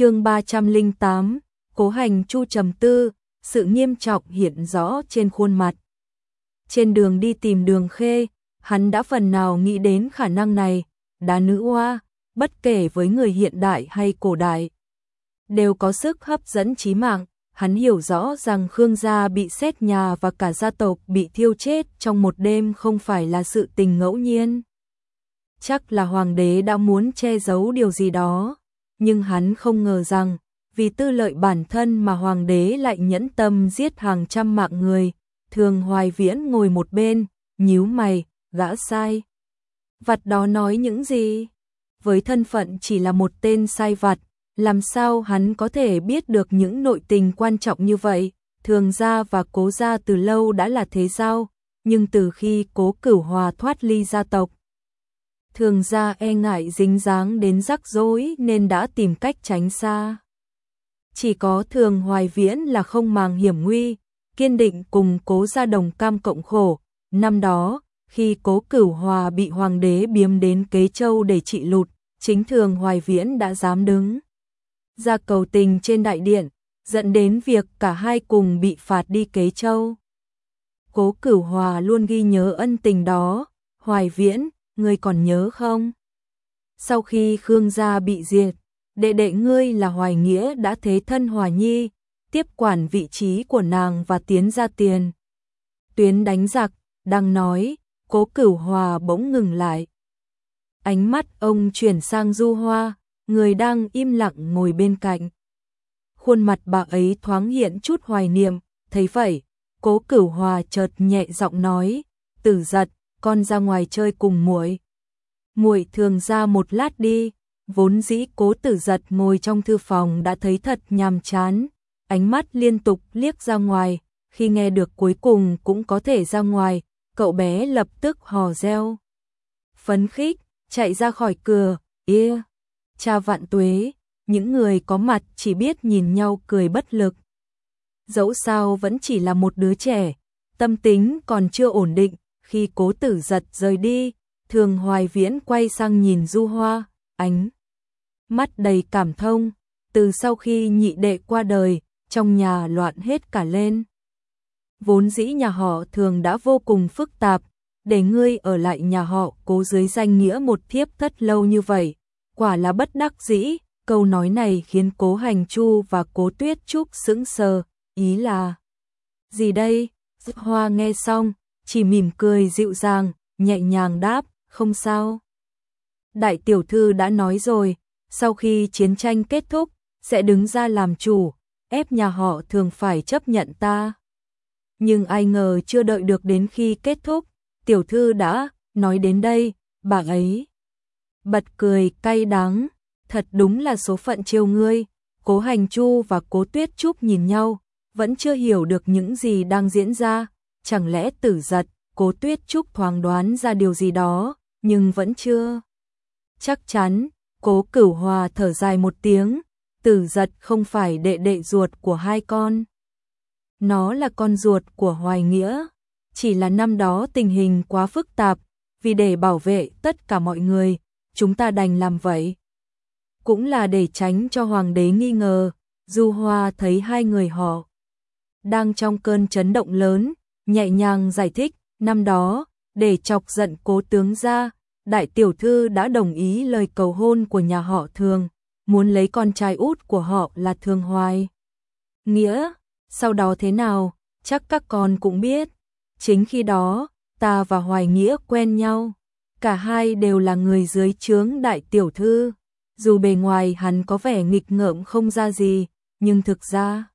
chương 308, cố hành chu trầm tư, sự nghiêm trọng hiện rõ trên khuôn mặt. Trên đường đi tìm đường khê, hắn đã phần nào nghĩ đến khả năng này, đá nữ hoa, bất kể với người hiện đại hay cổ đại, đều có sức hấp dẫn chí mạng. Hắn hiểu rõ rằng Khương gia bị xét nhà và cả gia tộc bị thiêu chết trong một đêm không phải là sự tình ngẫu nhiên. Chắc là hoàng đế đã muốn che giấu điều gì đó, nhưng hắn không ngờ rằng, vì tư lợi bản thân mà hoàng đế lại nhẫn tâm giết hàng trăm mạng người, thường hoài viễn ngồi một bên, nhíu mày, gã sai. Vặt đó nói những gì? Với thân phận chỉ là một tên sai vặt, làm sao hắn có thể biết được những nội tình quan trọng như vậy? Thường gia và cố gia từ lâu đã là thế giao, nhưng từ khi cố cửu hòa thoát ly gia tộc, thường ra e ngại dính dáng đến rắc rối nên đã tìm cách tránh xa. Chỉ có thường hoài viễn là không màng hiểm nguy, kiên định cùng cố gia đồng cam cộng khổ. Năm đó, khi cố cửu hòa bị hoàng đế biếm đến kế châu để trị lụt, chính thường hoài viễn đã dám đứng ra cầu tình trên đại điện, dẫn đến việc cả hai cùng bị phạt đi kế châu. Cố cửu hòa luôn ghi nhớ ân tình đó, hoài viễn, ngươi còn nhớ không? Sau khi Khương gia bị diệt, đệ đệ ngươi là Hoài Nghĩa đã thế thân Hòa Nhi, tiếp quản vị trí của nàng và tiến ra tiền. Tuyến đánh giặc, đang nói, cố cửu hòa bỗng ngừng lại. Ánh mắt ông chuyển sang du hoa, người đang im lặng ngồi bên cạnh. Khuôn mặt bà ấy thoáng hiện chút hoài niệm, thấy vậy, cố cửu hòa chợt nhẹ giọng nói, tử giật, con ra ngoài chơi cùng muội. Muội thường ra một lát đi, vốn dĩ cố tử giật ngồi trong thư phòng đã thấy thật nhàm chán, ánh mắt liên tục liếc ra ngoài, khi nghe được cuối cùng cũng có thể ra ngoài, cậu bé lập tức hò reo. Phấn khích, chạy ra khỏi cửa, ia, cha vạn tuế, những người có mặt chỉ biết nhìn nhau cười bất lực. Dẫu sao vẫn chỉ là một đứa trẻ, tâm tính còn chưa ổn định, khi cố tử giật rời đi, thường hoài viễn quay sang nhìn du hoa, ánh. Mắt đầy cảm thông, từ sau khi nhị đệ qua đời, trong nhà loạn hết cả lên. Vốn dĩ nhà họ thường đã vô cùng phức tạp, để ngươi ở lại nhà họ cố dưới danh nghĩa một thiếp thất lâu như vậy, quả là bất đắc dĩ, câu nói này khiến cố hành chu và cố tuyết trúc sững sờ, ý là gì đây? Hoa nghe xong, chỉ mỉm cười dịu dàng, nhẹ nhàng đáp, không sao. Đại tiểu thư đã nói rồi, sau khi chiến tranh kết thúc, sẽ đứng ra làm chủ, ép nhà họ thường phải chấp nhận ta. Nhưng ai ngờ chưa đợi được đến khi kết thúc, tiểu thư đã, nói đến đây, bà ấy. Bật cười cay đắng, thật đúng là số phận chiêu ngươi, cố hành chu và cố tuyết trúc nhìn nhau, vẫn chưa hiểu được những gì đang diễn ra, chẳng lẽ tử giật, cố tuyết trúc thoáng đoán ra điều gì đó, nhưng vẫn chưa. Chắc chắn, cố cửu hòa thở dài một tiếng, tử giật không phải đệ đệ ruột của hai con. Nó là con ruột của Hoài Nghĩa, chỉ là năm đó tình hình quá phức tạp, vì để bảo vệ tất cả mọi người, chúng ta đành làm vậy. Cũng là để tránh cho hoàng đế nghi ngờ, Du Hoa thấy hai người họ đang trong cơn chấn động lớn, nhẹ nhàng giải thích, năm đó, để chọc giận cố tướng ra, đại tiểu thư đã đồng ý lời cầu hôn của nhà họ thường, muốn lấy con trai út của họ là Thường Hoài. Nghĩa, sau đó thế nào, chắc các con cũng biết. Chính khi đó, ta và Hoài Nghĩa quen nhau, cả hai đều là người dưới trướng đại tiểu thư. Dù bề ngoài hắn có vẻ nghịch ngợm không ra gì, nhưng thực ra